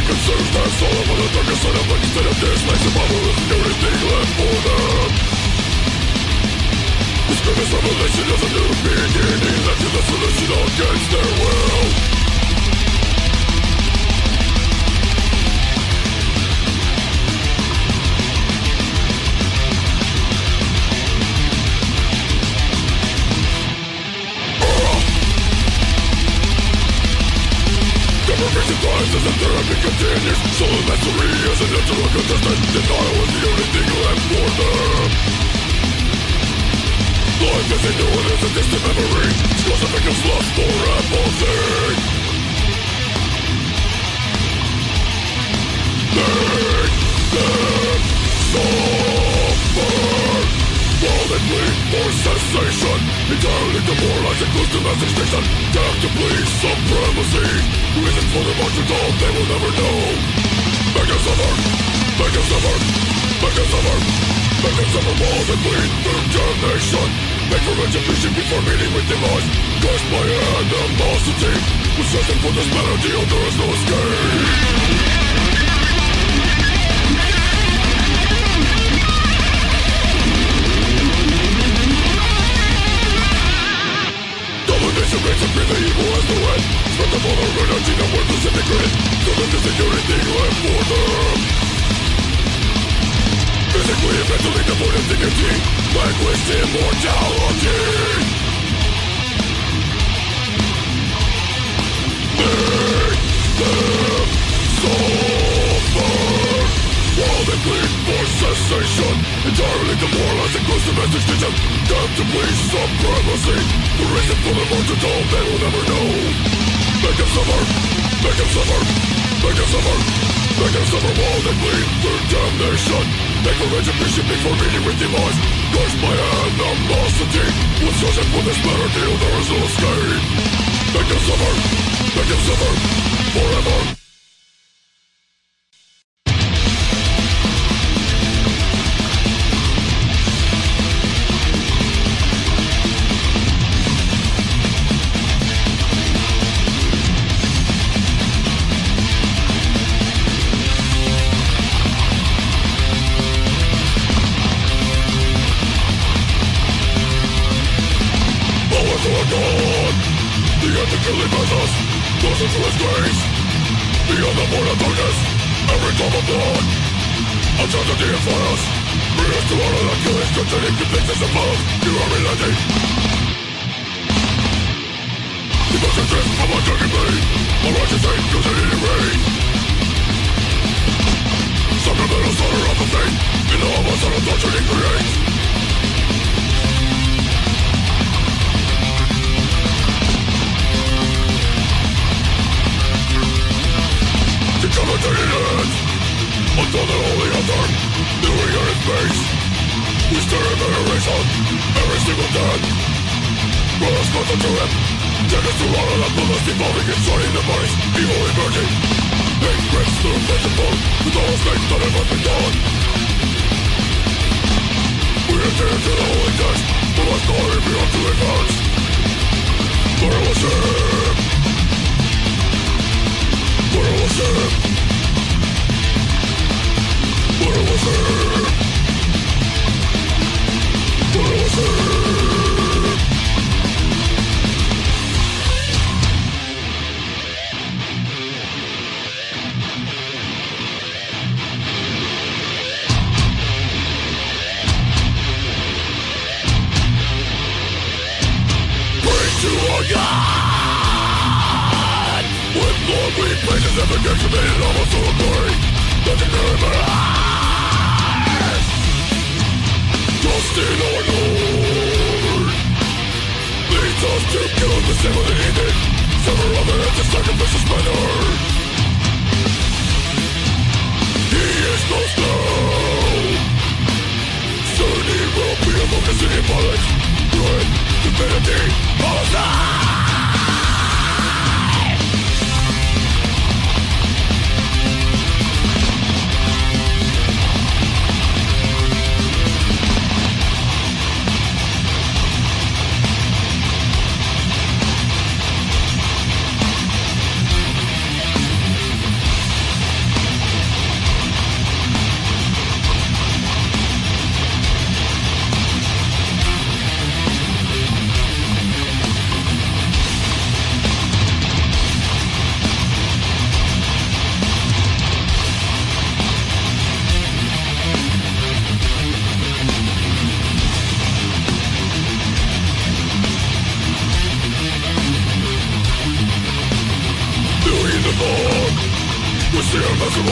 It consumes their soul Over the darker side of light Instead of this Makes the power with everything left for them This grievous revelation is a new beginning Led to the solution against their will. enemy continues So the mastery is a natural contestant Denial is the only thing left for them Life is endured as a distant memory Scars of victims lust for apathy Make them suffer! Violently for cessation Entirely demoralized and close to mass extinction Tactically supremacy Reason for the march to they will never know Make us suffer, make us suffer, make us suffer Make us suffer walls and bleed through damnation Make for retribution before meeting with demise Cursed by animosity With searching for this melody, oh, there is no escape moratorium The ethically methods, those into his grace Beyond the border darkness, every drop of blood Uncertainty and fires, bring us to our own killings Containing the pictures of you are The consciousness of my darkened of the faith In the almost of Decapitated Until the holy altar Doing in its base We stare in veneration Every single death Let us closer to him Take us to all of that bloodless evolving and starting the bodies Evil emerging Hate grips through flesh and bone With all snakes that have been done We adhere to the holy text must call him beyond to his hearts Where was him? Where was it? Was it? Bring to we faces have been committed almost to a glory never In our Lord Leads us to kill the same of the heathen Sever other heads and sacrifices manner He is close now Soon he will be a focus in violence Ruin, divinity, Hosanna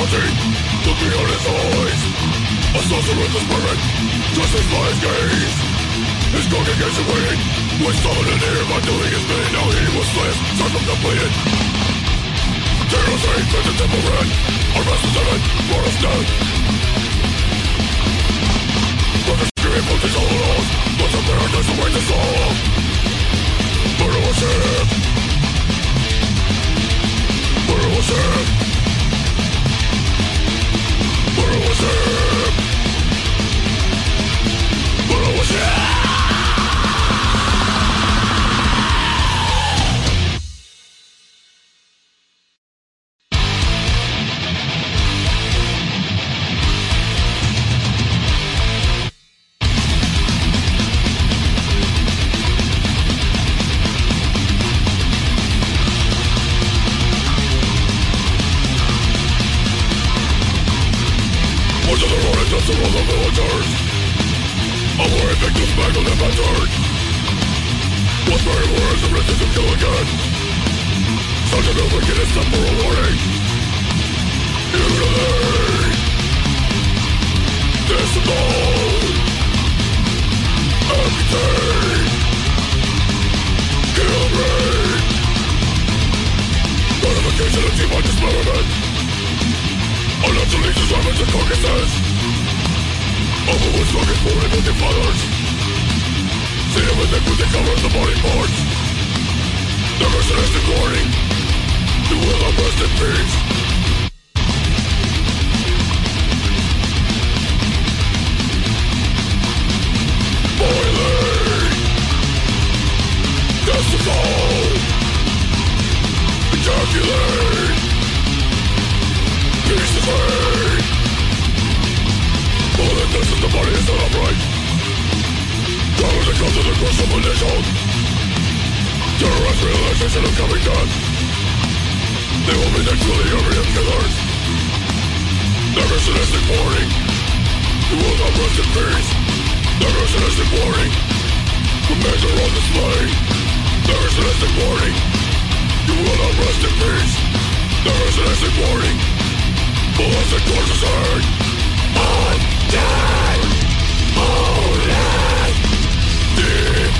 as a watching on his eyes. A with the spirit Justice by his gaze. His congregation waiting We summoned in by doing his bidding Now he was slain, circumcompleted Tears hate to the temple red. Our masters heaven brought us death But the screaming voltage all lost But the paradise await the soul. Murder was him. Murder was Murder was Murder was him What's my words of resist to again Such a wicked is for a warning Unity Discipline Everything Kill me Notification of demon dismemberment Unnaturally deserving and carcasses Of who was looking it with the cover of the body parts the glory You will have rest in peace Boiling Ejaculate Piece of All that does is the body is not upright Down the comes of the cross of a nation of coming death They will be the killers Never sadistic warning You will not rest in peace. Never warning Commands are on display Never warning. You will not rest in peace Never sadistic warning Bullets and corpses hang Undead Holy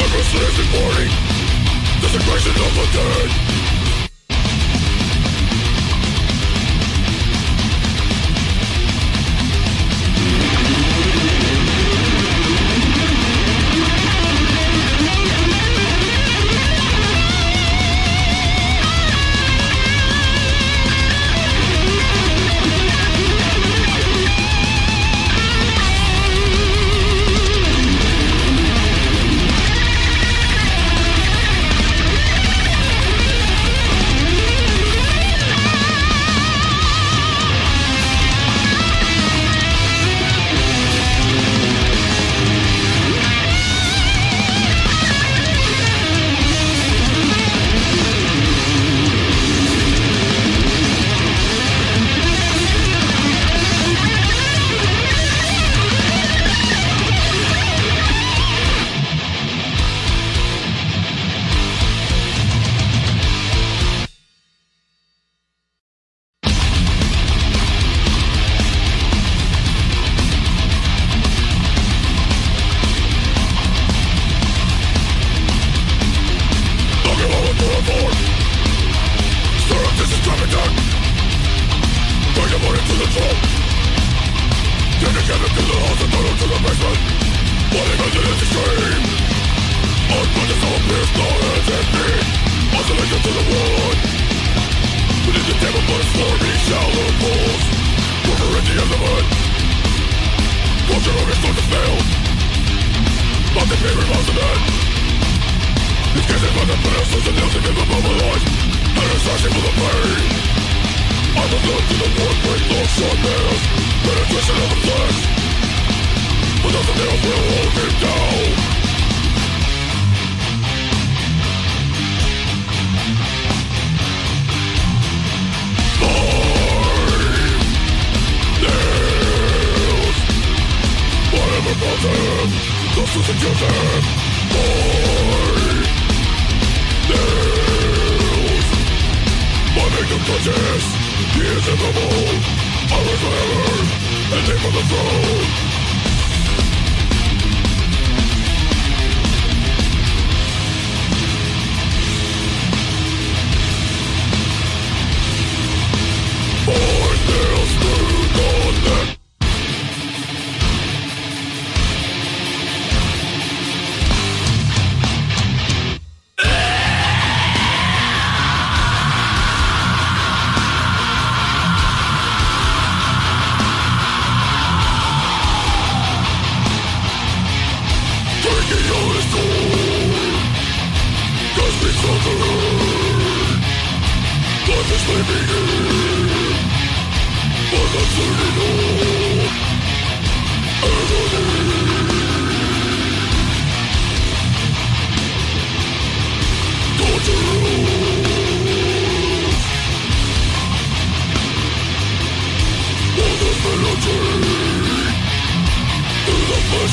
Never sadistic warning Desecration of the dead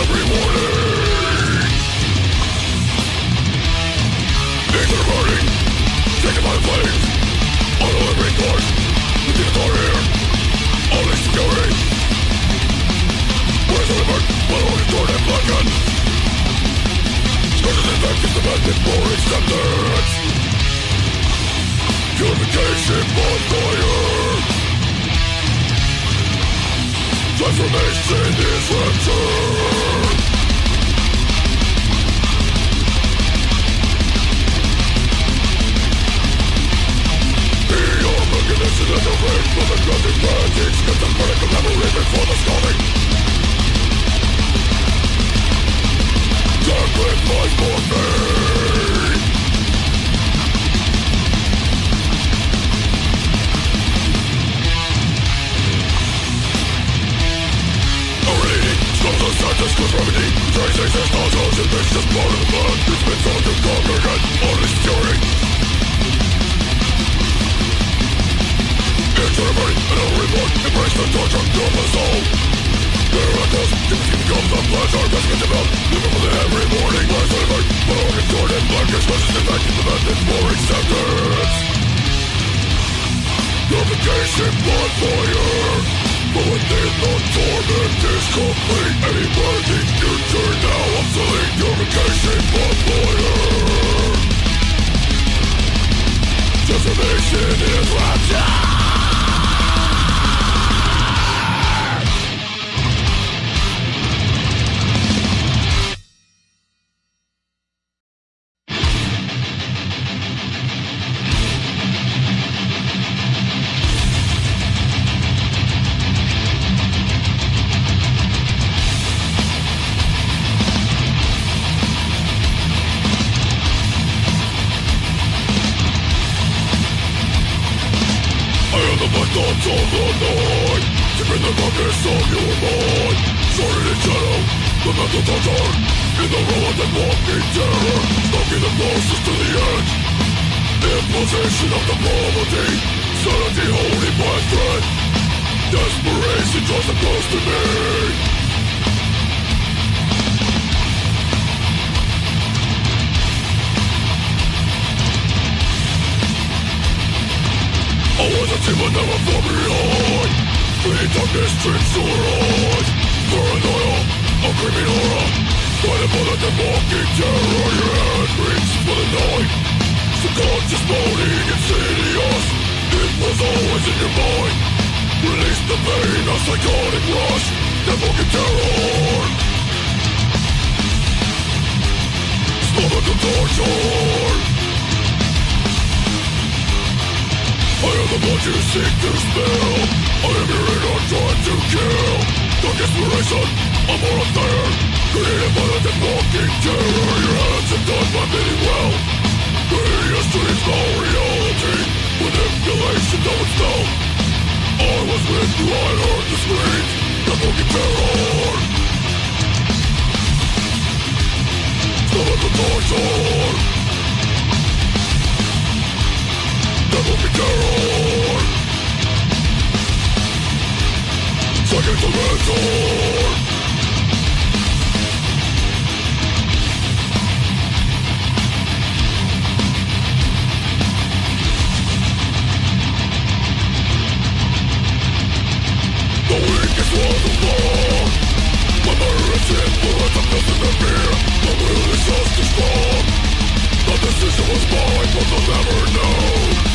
every morning Things are burning Taken by flames On a living corpse The are here fury Where's the liver? My own is torn and blackened Scourges and vacuums demanded for acceptance Purification on fire Transformation is rapture Beyond recognition and before the the sentence with Tracing Embrace the torture of the soul Miracles, demons become the pleasure Best get them out, live for the Demon never far behind Fleeting darkness drinks to eyes Paranoia, a creeping aura Blinded by the demonic terror Your head for the night Subconscious moaning insidious It was always in your mind Release the pain, a psychotic rush Demonic terror Smother the torture I am the blood you seek to spill I am your inner trying to kill Dark inspiration, I'm more of there Created by the dead walking terror Your hands have done my bidding well Previous dreams, no reality Manipulation, no it's no I was with you, I heard the screams The walking terror Stomach the torture Devil be terror Second dimension The weakest was the law My murderous influence of nothing to fear The will is just as strong The decision was mine, but they'll never know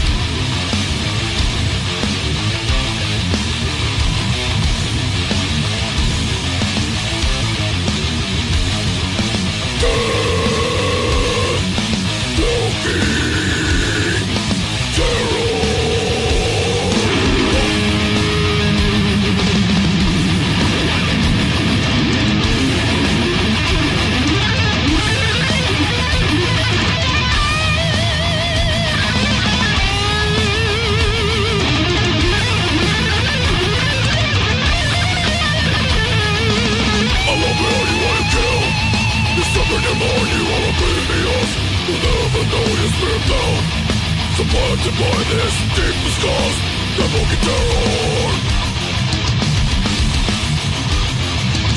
been down, Supplanted by this deepest cause Provoking terror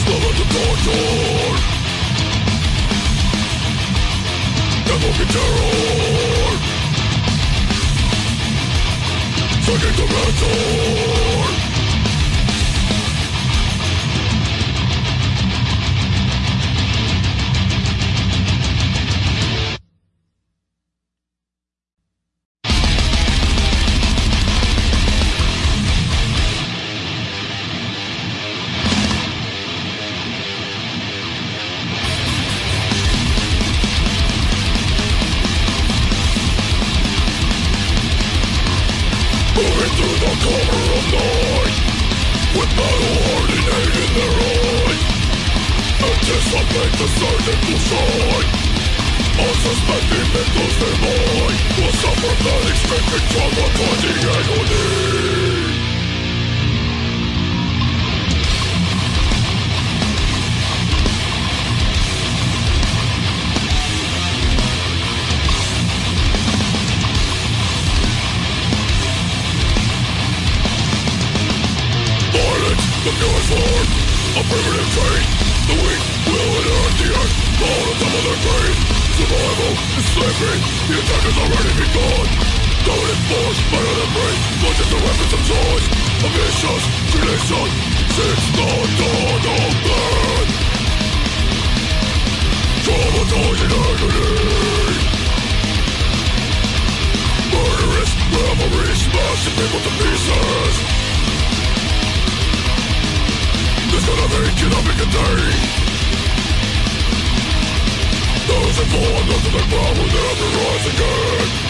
Slower to torture Provoking terror the dimension pushing people to pieces. This gonna be economic a day? Those that fall under their power, they'll never rise again.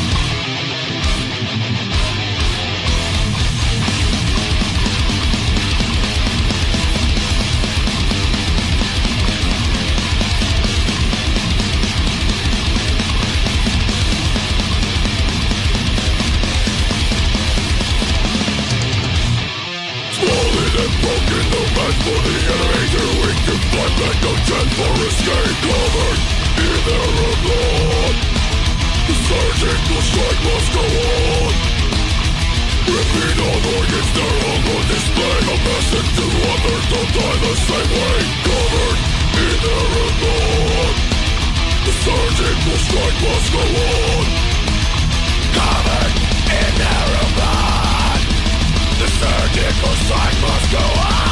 Stand for the enemy too weak to fight back No chance for escape Covered in their own blood The surgical strike must go on. Repeat all organs, their own on display A message to others, don't die the same way Covered in their own blood The surgical strike must go on Covered in their own blood The surgical strike must go on.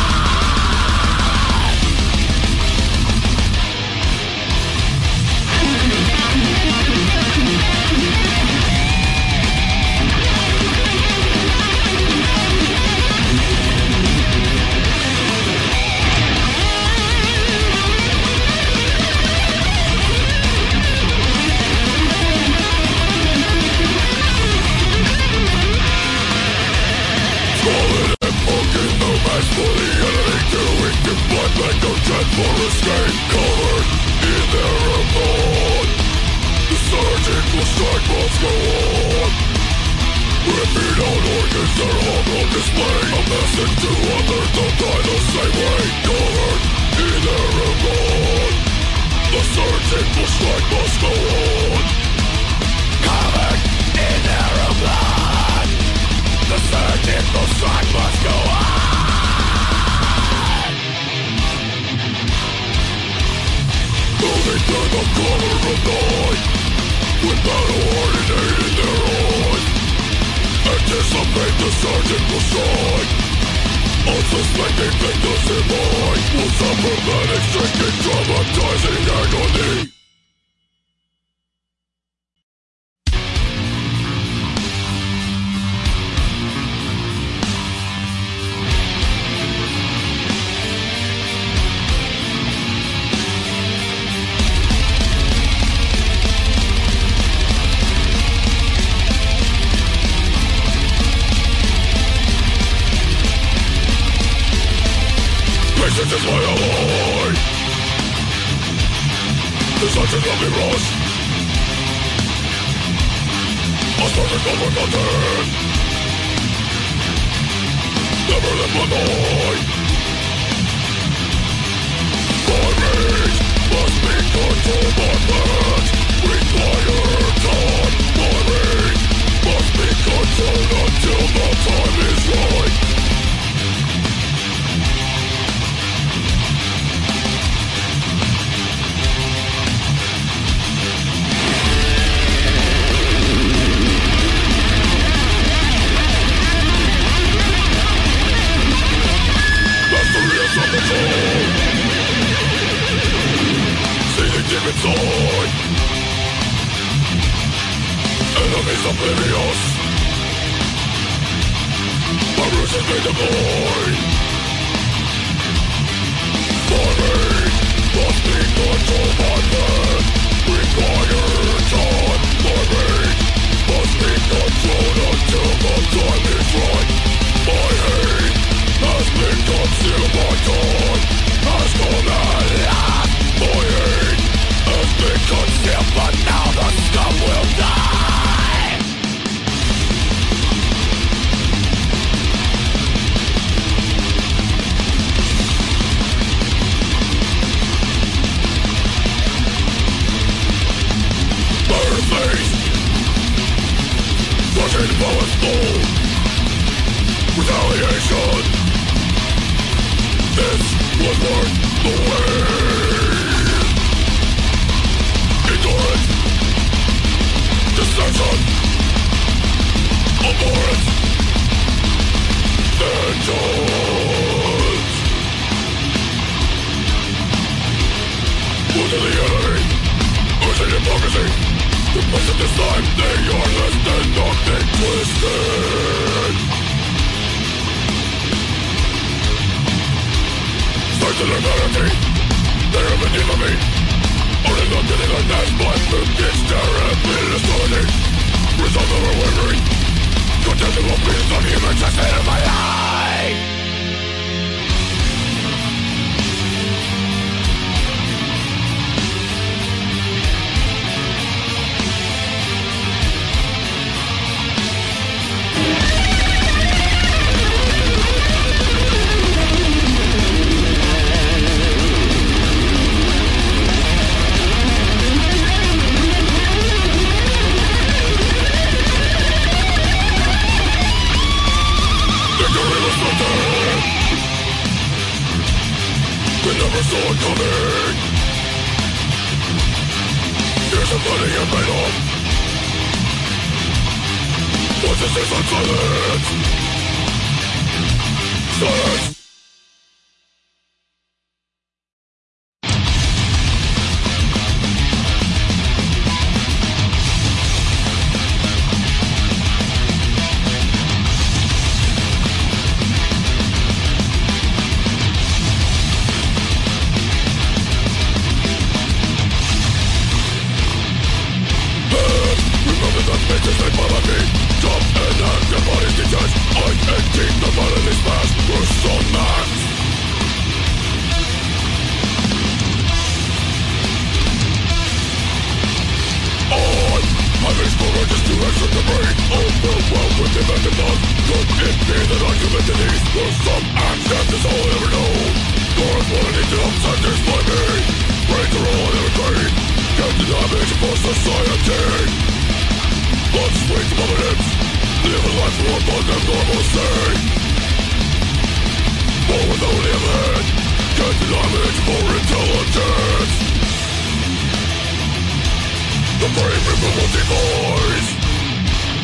The brain removal device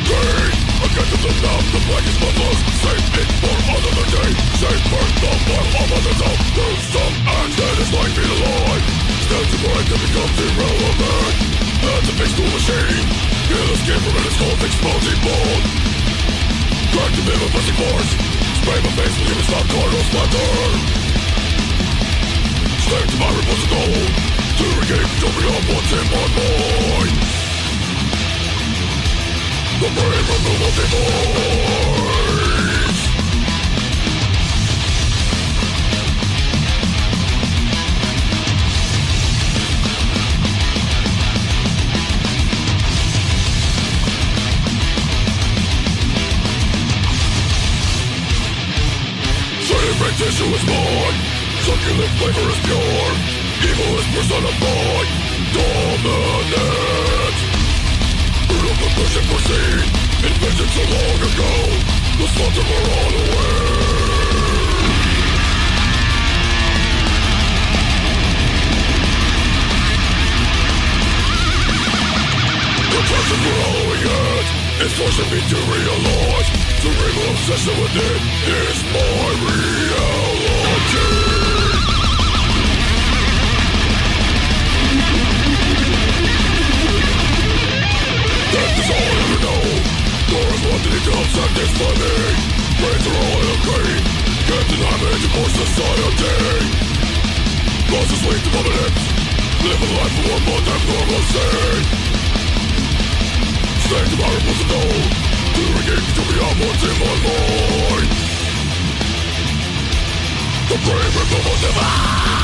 Pain Against the love The black is Save it for another day Save burn the blood of others out Do some acts that is like being alive Stand to mind that becomes irrelevant As a big school machine Get escape from it, it's called exploding Drag to live a plastic force Spray my face with even stop carnal splatter Stay to my repulsive To beyond what's in my mind The device Sacred tissue is mine. Succulent flavor is pure Evil is personified Dominant Brutal perversion foreseen Invented so long ago The slaughter we're all aware The touch of growing it Is forcing me to realize The real obsession with it Is my reality that is all I ever know Doors wanted to come satisfy me Brains are all I agree Can't deny me to more society Glasses lead to my Live a life of one month abnormalcy Stay to my ripples and know To regain to beyond what's in my mind The brave of the divine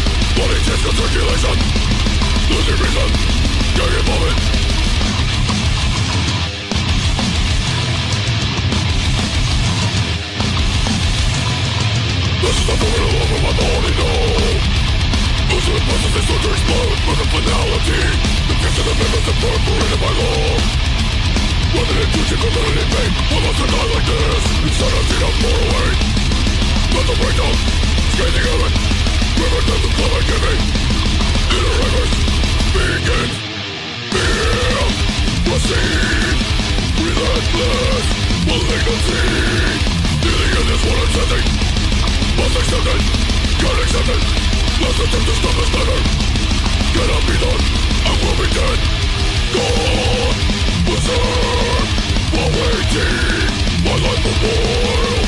to stop Cannot be done, I will be dead God, while waiting, my life will war